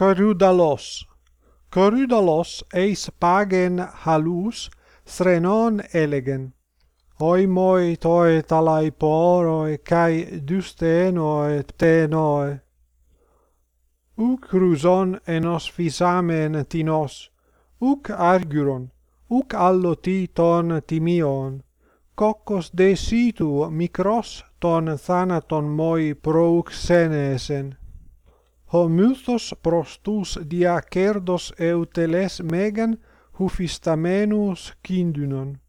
Corydalos. Corydalos eis pagen halus srenon elegen. Oimoi toi talai poroi kai dustenoi ptenoi. Uc cruson enos fisamen tinos, uc argyron, uc ton timion, cocos de situ micros ton thanaton moi prouxenesen. Homythos προς τους διακέρδος ευτελές μέγαν, χουφισταμένους κίνδυνον.